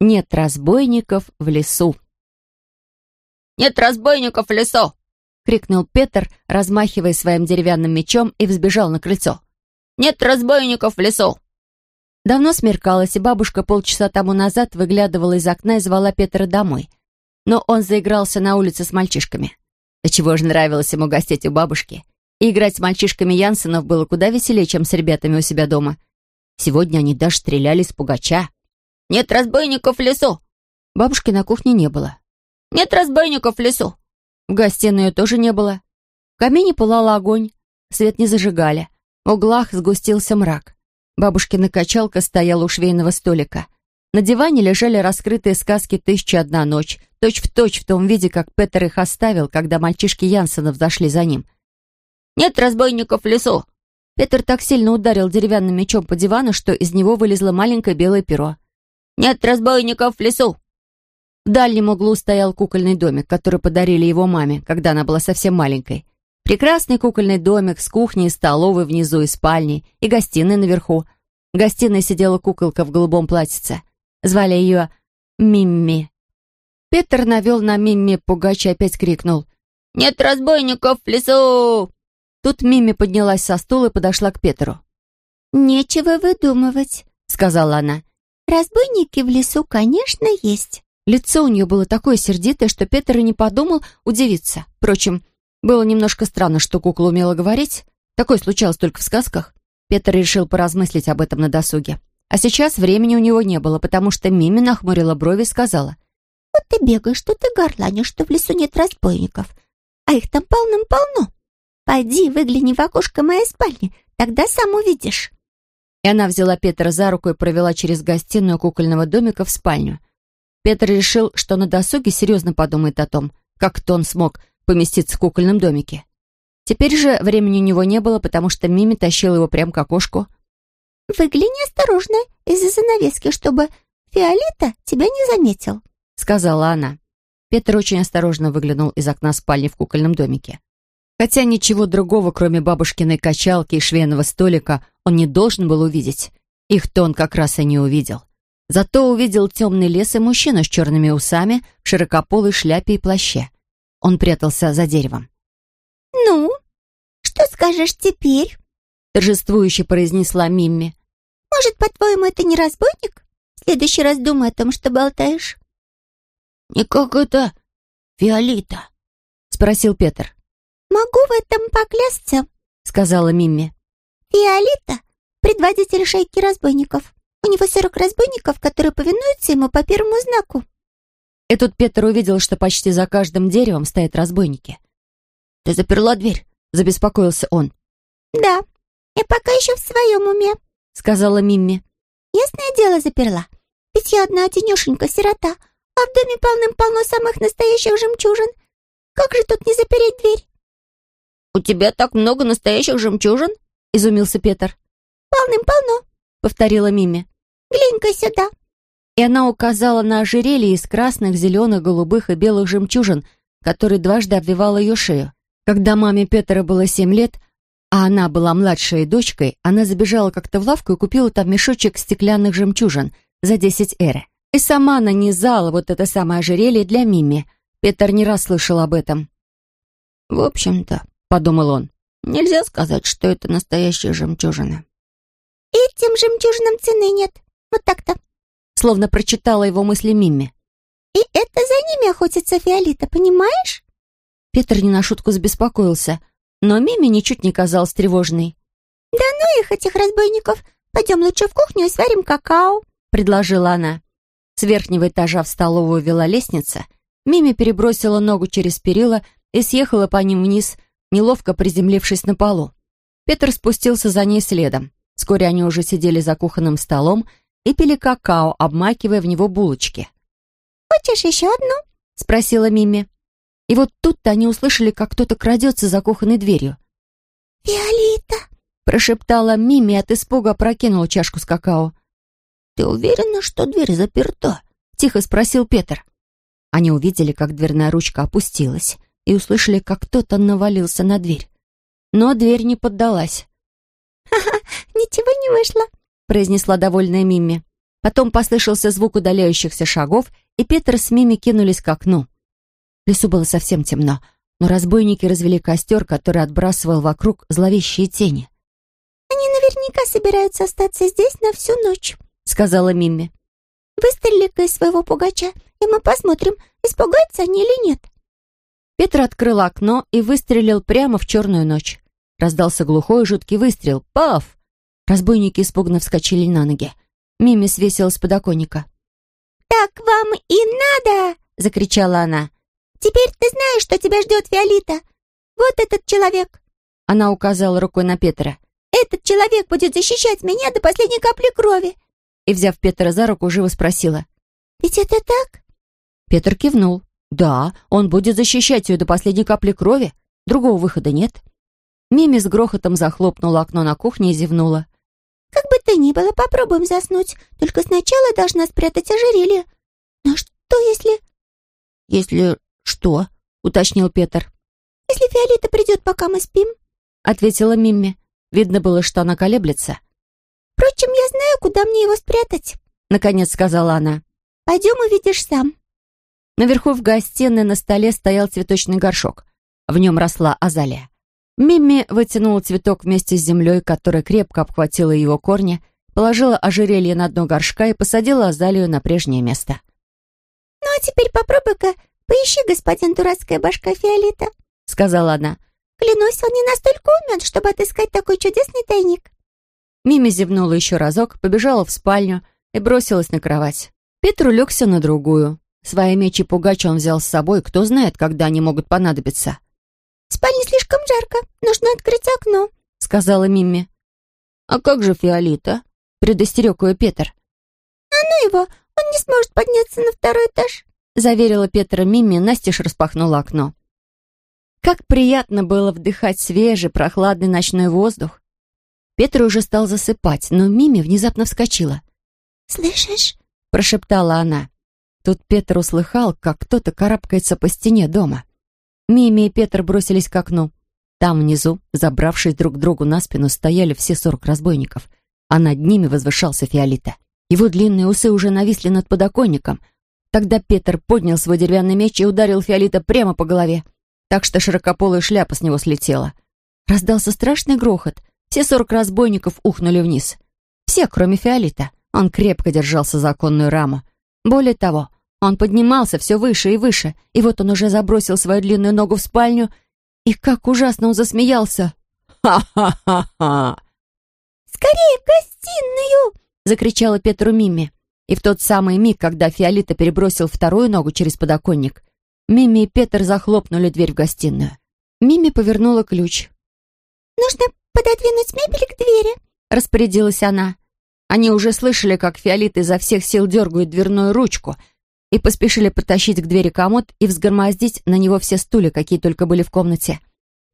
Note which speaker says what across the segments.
Speaker 1: Нет разбойников в лесу.
Speaker 2: «Нет разбойников в лесу!»
Speaker 1: — крикнул Петр, размахивая своим деревянным мечом и взбежал на крыльцо.
Speaker 2: «Нет разбойников в лесу!»
Speaker 1: Давно смеркалось, и бабушка полчаса тому назад выглядывала из окна и звала Петра домой. Но он заигрался на улице с мальчишками. Да чего же нравилось ему гостить у бабушки. И играть с мальчишками Янсенов было куда веселее, чем с ребятами у себя дома. Сегодня они даже стреляли с пугача.
Speaker 2: «Нет разбойников в лесу!»
Speaker 1: Бабушки на кухне не было.
Speaker 2: «Нет разбойников в лесу!»
Speaker 1: В гостиной тоже не было. В камине пылал огонь, свет не зажигали. В углах сгустился мрак. Бабушкина качалка стояла у швейного столика. На диване лежали раскрытые сказки «Тысяча одна ночь», точь-в-точь в том виде, как Петер их оставил, когда мальчишки Янсенов зашли за ним.
Speaker 2: «Нет разбойников в лесу!»
Speaker 1: Петр так сильно ударил деревянным мечом по дивану, что из него вылезло маленькое белое перо.
Speaker 2: «Нет разбойников в лесу!»
Speaker 1: В дальнем углу стоял кукольный домик, который подарили его маме, когда она была совсем маленькой. Прекрасный кукольный домик с кухней столовой внизу и спальней, и гостиной наверху. В гостиной сидела куколка в голубом платьице. Звали ее Мимми. Петр навел на Мимми пугач и опять крикнул.
Speaker 2: «Нет разбойников в лесу!»
Speaker 1: Тут Мимми поднялась со стула и подошла к Петру.
Speaker 3: «Нечего выдумывать», — сказала она. «Разбойники в лесу, конечно, есть».
Speaker 1: Лицо у нее было такое сердитое, что Петр и не подумал удивиться. Впрочем, было немножко странно, что кукла умела говорить. Такое случалось только в сказках. Петр решил поразмыслить об этом на досуге. А сейчас времени у него не было, потому что Мими нахмурила брови и сказала.
Speaker 3: «Вот ты бегаешь, что ты горланишь, что в лесу нет разбойников, а их там полным-полно. Пойди, выгляни в окошко моей спальни, тогда сам увидишь».
Speaker 1: И она взяла Петра за руку и провела через гостиную кукольного домика в спальню. Петр решил, что на досуге серьезно подумает о том, как-то он смог поместиться в кукольном домике. Теперь же времени у него не было, потому что Мими тащила его прямо к окошку.
Speaker 3: «Выгляни осторожно из-за занавески, чтобы Фиолета тебя не заметил», —
Speaker 1: сказала она. Петр очень осторожно выглянул из окна спальни в кукольном домике. Хотя ничего другого, кроме бабушкиной качалки и швейного столика, он не должен был увидеть. Их-то он как раз и не увидел. Зато увидел темный лес и мужчину с черными усами, в широкополой шляпе и плаще. Он прятался за деревом.
Speaker 3: «Ну, что скажешь теперь?»
Speaker 1: торжествующе произнесла Мимми.
Speaker 3: «Может, по-твоему, это не разбойник? В следующий раз думай о том, что болтаешь».
Speaker 2: «Не как это Фиолита?»
Speaker 1: спросил Петр.
Speaker 3: «Могу в этом поклясться», — сказала Мимми. «Фиолита — предводитель шейки разбойников. У него сорок разбойников, которые повинуются ему по первому знаку».
Speaker 1: И тут Петр увидел, что почти за каждым деревом стоят разбойники.
Speaker 2: «Ты заперла дверь?» — забеспокоился он.
Speaker 3: «Да, я пока еще в своем уме», — сказала Мимми. «Ясное дело заперла. Ведь я одна одинешенька, сирота, а в доме полным-полно самых настоящих жемчужин. Как же тут не запереть дверь?»
Speaker 2: «У тебя так много настоящих жемчужин?»
Speaker 1: — изумился Петр.
Speaker 3: «Полным-полно», — повторила Мимми. «Глянь-ка сюда»
Speaker 1: и она указала на ожерелье из красных, зеленых, голубых и белых жемчужин, который дважды обвивал ее шею. Когда маме Петра было семь лет, а она была младшей дочкой, она забежала как-то в лавку и купила там мешочек стеклянных жемчужин за десять эры. И сама нанизала вот это самое ожерелье для Мими. Петр не раз слышал об этом.
Speaker 2: «В общем-то», — подумал он, — «нельзя сказать, что это настоящие жемчужины».
Speaker 3: «Этим жемчужинам цены нет. Вот так-то»,
Speaker 1: словно прочитала его мысли Мимми.
Speaker 3: «И это за ними охотится Фиолита, понимаешь?»
Speaker 1: Петр не на шутку забеспокоился, но Мимми ничуть не казалась тревожной.
Speaker 3: «Да ну их, этих разбойников! Пойдем лучше в кухню и сварим какао», —
Speaker 1: предложила она. С верхнего этажа в столовую вела лестница. Мими перебросила ногу через перила и съехала по ним вниз, неловко приземлившись на полу. Петр спустился за ней следом. Вскоре они уже сидели за кухонным столом и пили какао, обмакивая в него булочки.
Speaker 3: «Хочешь еще одну?»
Speaker 1: — спросила Мими. И вот тут-то они услышали, как кто-то крадется за кухонной дверью.
Speaker 3: «Виолита!»
Speaker 1: — прошептала Мими от испуга прокинула чашку с какао.
Speaker 2: «Ты уверена, что дверь заперта?»
Speaker 1: — тихо спросил Петр. Они увидели, как дверная ручка опустилась, и услышали, как кто-то навалился на дверь. Но дверь не поддалась.
Speaker 3: «Ха-ха, ничего не вышло», —
Speaker 1: произнесла довольная Мимми. Потом послышался звук удаляющихся шагов, и Петр с Мими кинулись к окну. В лесу было совсем темно, но разбойники развели костер, который отбрасывал вокруг зловещие тени.
Speaker 3: «Они наверняка собираются остаться здесь на всю ночь», — сказала Мимми. «Выстрели-ка из своего пугача, и мы посмотрим, испугаются они или нет».
Speaker 1: Петр открыл окно и выстрелил прямо в черную ночь. Раздался глухой жуткий выстрел. Паф! Разбойники испуганно вскочили на ноги. Мими свесила с подоконника.
Speaker 3: «Так вам и надо!» — закричала она. «Теперь ты знаешь, что тебя ждет Фиолита. Вот этот человек!»
Speaker 1: Она указала рукой на Петра.
Speaker 3: «Этот человек будет защищать меня до последней капли крови!»
Speaker 1: И, взяв Петра за руку, живо спросила.
Speaker 3: «Ведь это так?»
Speaker 1: Петр кивнул. «Да, он будет защищать ее до последней капли крови. Другого выхода нет». Мими с грохотом захлопнула окно на кухне и зевнула.
Speaker 3: «Как бы то ни было, попробуем заснуть. Только сначала должна спрятать ожерелье. Но что если...»
Speaker 1: «Если что?» — уточнил Петр.
Speaker 3: «Если Фиолита придет, пока мы спим?»
Speaker 1: — ответила Мимми. Видно было, что она колеблется.
Speaker 3: «Впрочем, я знаю, куда мне его спрятать», —
Speaker 1: наконец сказала она.
Speaker 3: «Пойдем увидишь сам».
Speaker 1: Наверху в гостиной на столе стоял цветочный горшок. В нем росла азалия. Мимми вытянула цветок вместе с землей, которая крепко обхватила его корни, положила ожерелье на дно горшка и посадила азалию на прежнее место.
Speaker 3: «Ну а теперь попробуй-ка поищи, господин дурацкая башка Фиолита», — сказала она. «Клянусь, он не настолько умен, чтобы отыскать такой чудесный тайник».
Speaker 1: Мими зевнула еще разок, побежала в спальню и бросилась на кровать. Петр улегся на другую. Свои меч и пугач он взял с собой, кто знает, когда они могут понадобиться.
Speaker 3: «В спальне слишком жарко, нужно открыть окно», —
Speaker 1: сказала Мимми. «А как же Фиолита?» — предостерег ее Петр.
Speaker 3: «А ну его, он не сможет подняться на второй этаж», —
Speaker 1: заверила Петра Мимми, настежь распахнула окно. Как приятно было вдыхать свежий, прохладный ночной воздух. Петр уже стал засыпать, но Мими внезапно вскочила.
Speaker 3: «Слышишь?»
Speaker 1: — прошептала она. Тут Петр услыхал, как кто-то карабкается по стене дома. Мими и Петр бросились к окну. Там внизу, забравшись друг другу на спину, стояли все сорок разбойников, а над ними возвышался Фиолита. Его длинные усы уже нависли над подоконником. Тогда Петр поднял свой деревянный меч и ударил Фиолита прямо по голове, так что широкополая шляпа с него слетела. Раздался страшный грохот. Все сорок разбойников ухнули вниз. Все, кроме Фиолита. Он крепко держался за оконную раму. Более того, он поднимался все выше и выше, и вот он уже забросил свою длинную ногу в спальню, и как ужасно он засмеялся. «Ха-ха-ха-ха!»
Speaker 3: «Скорее в гостиную!»
Speaker 1: — закричала Петру Мимми. И в тот самый миг, когда Фиолита перебросил вторую ногу через подоконник, Мимми и Петр захлопнули дверь в гостиную. Мимми повернула ключ.
Speaker 3: «Нужно пододвинуть мебель к двери», —
Speaker 1: распорядилась она. Они уже слышали, как Фиолита изо всех сил дергает дверную ручку — и поспешили потащить к двери комод и взгромоздить на него все стулья, какие только были в комнате.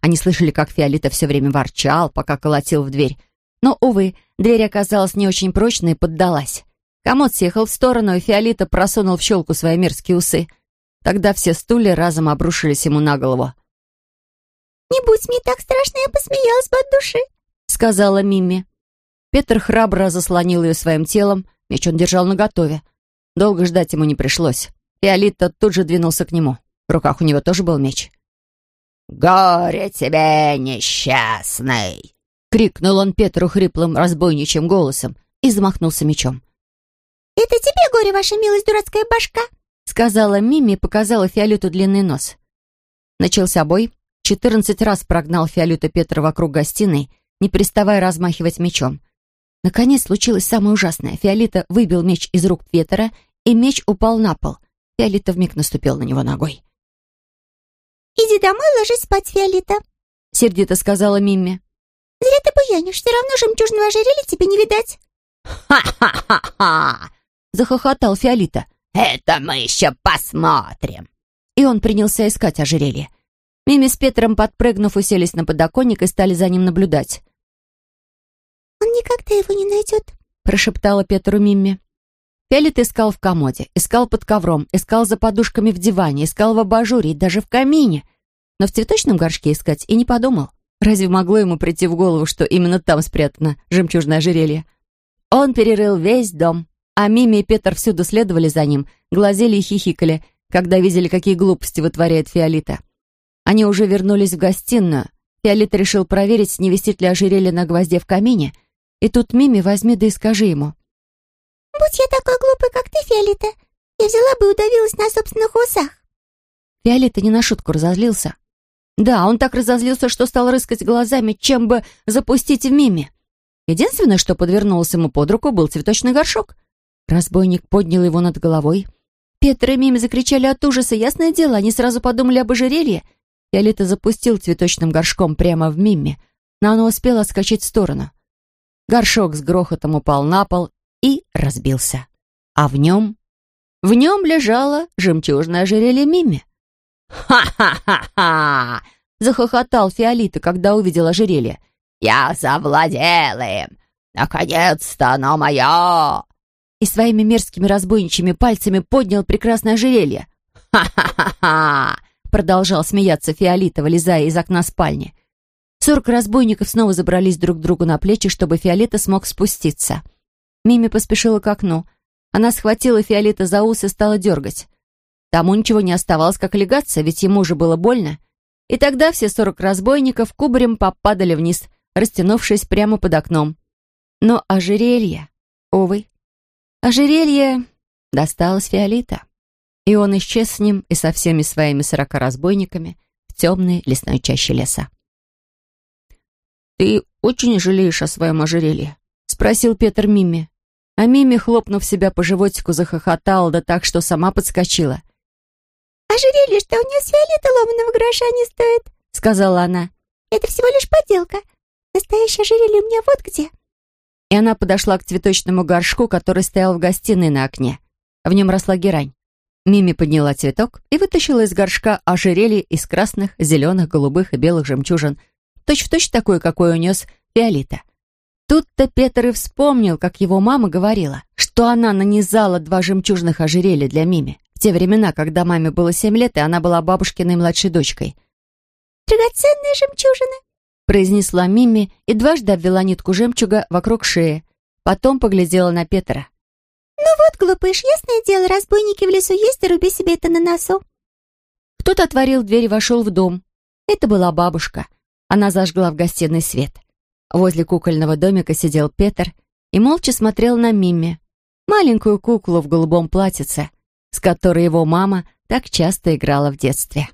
Speaker 1: Они слышали, как Фиолита все время ворчал, пока колотил в дверь. Но, увы, дверь оказалась не очень прочной и поддалась. Комод съехал в сторону, и Фиолита просунул в щелку свои мерзкие усы. Тогда все стулья разом обрушились ему на голову.
Speaker 3: «Не будь мне так страшно, я посмеялась бы от души», —
Speaker 1: сказала Мимми. Петр храбро заслонил ее своим телом, меч он держал наготове. Долго ждать ему не пришлось. Фиолитто тут же двинулся к нему. В руках у него тоже был меч.
Speaker 2: «Горе тебе, несчастный!»
Speaker 1: — крикнул он Петру хриплым разбойничьим голосом и замахнулся мечом.
Speaker 3: «Это тебе горе, ваша милость, дурацкая башка!»
Speaker 1: — сказала Мими и показала Фиолету длинный нос. Начался бой. Четырнадцать раз прогнал Фиолету Петра вокруг гостиной, не переставая размахивать мечом. Наконец случилось самое ужасное. Фиолита выбил меч из рук Петра, и меч упал на пол. Фиолита вмиг наступил на него ногой.
Speaker 3: «Иди домой, ложись спать, Фиолита», —
Speaker 1: сердито сказала Мимми.
Speaker 3: «Зря ты буянишь, все равно жемчужного ожерелья тебе не видать».
Speaker 2: «Ха-ха-ха-ха!»
Speaker 1: — захохотал Фиолита.
Speaker 2: «Это мы еще посмотрим!»
Speaker 1: И он принялся искать ожерелье. Мими с Петром, подпрыгнув, уселись на подоконник и стали за ним наблюдать.
Speaker 3: «Он никогда его не найдет», —
Speaker 1: прошептала Петру Мимми. Фелит искал в комоде, искал под ковром, искал за подушками в диване, искал в абажуре и даже в камине. Но в цветочном горшке искать и не подумал. Разве могло ему прийти в голову, что именно там спрятано жемчужное ожерелье? Он перерыл весь дом, А Мими и Петр всюду следовали за ним, глазели и хихикали, когда видели, какие глупости вытворяет Фиолита. Они уже вернулись в гостиную. Фиолита решил проверить, не висит ли ожерелье на гвозде в камине. И тут Мими возьми да и скажи ему.
Speaker 3: «Будь я такой глупый, как ты, Фиолита, я взяла бы и удавилась на собственных усах».
Speaker 1: Фиолита не на шутку разозлился. Да, он так разозлился, что стал рыскать глазами, чем бы запустить в Мими. Единственное, что подвернулось ему под руку, был цветочный горшок. Разбойник поднял его над головой. Петр и Мими закричали от ужаса. Ясное дело, они сразу подумали об ожерелье. Фиолита запустил цветочным горшком прямо в Мимми, но оно успело отскочить в сторону. Горшок с грохотом упал на пол и разбился. А в нем... В нем лежало жемчужное ожерелье Мими. «Ха-ха-ха-ха!» — захохотал Фиолита, когда увидел ожерелье. «Я завладел им! Наконец-то оно мое!» И своими мерзкими разбойничьими пальцами поднял прекрасное ожерелье. «Ха-ха-ха-ха!» — продолжал смеяться Фиолита, вылезая из окна спальни. Сорок разбойников снова забрались друг к другу на плечи, чтобы Фиолита смог спуститься. Мими поспешила к окну. Она схватила Фиолита за ус и стала дергать. Тому ничего не оставалось, как легаться, ведь ему же было больно. И тогда все сорок разбойников кубарем попадали вниз, растянувшись прямо под окном. Но ожерелье, увы, ожерелье досталось Фиолита. И он исчез с ним и со всеми своими сорока разбойниками в темной лесной чаще леса. «Ты очень жалеешь о своем ожерелье?» — спросил Петр Мими. А Мими, хлопнув себя по животику, захохотала, да так, что сама подскочила.
Speaker 3: «Ожерелье, что у нее с фиолета ломаного гроша не стоит», — сказала она. «Это всего лишь подделка. Настоящее ожерелье у меня вот где».
Speaker 1: И она подошла к цветочному горшку, который стоял в гостиной на окне. В нем росла герань. Мими подняла цветок и вытащила из горшка ожерелье из красных, зеленых, голубых и белых жемчужин. Точь-в-точь такое, какое унес Фиолита. Тут-то Петр и вспомнил, как его мама говорила, что она нанизала два жемчужных ожерелья для Мими в те времена, когда маме было семь лет, и она была бабушкиной младшей дочкой.
Speaker 3: «Драгоценные жемчужины», —
Speaker 1: произнесла Мими и дважды обвела нитку жемчуга вокруг шеи. Потом поглядела на Петра.
Speaker 3: «Ну вот, глупыш, ясное дело, разбойники в лесу есть, и руби себе это на носу».
Speaker 1: Кто-то отворил дверь и вошел в дом. Это была бабушка. Она зажгла в гостиной свет. Возле кукольного домика сидел Петр и молча смотрел на Мимми, маленькую куклу в голубом платьице, с которой его мама так часто играла в детстве.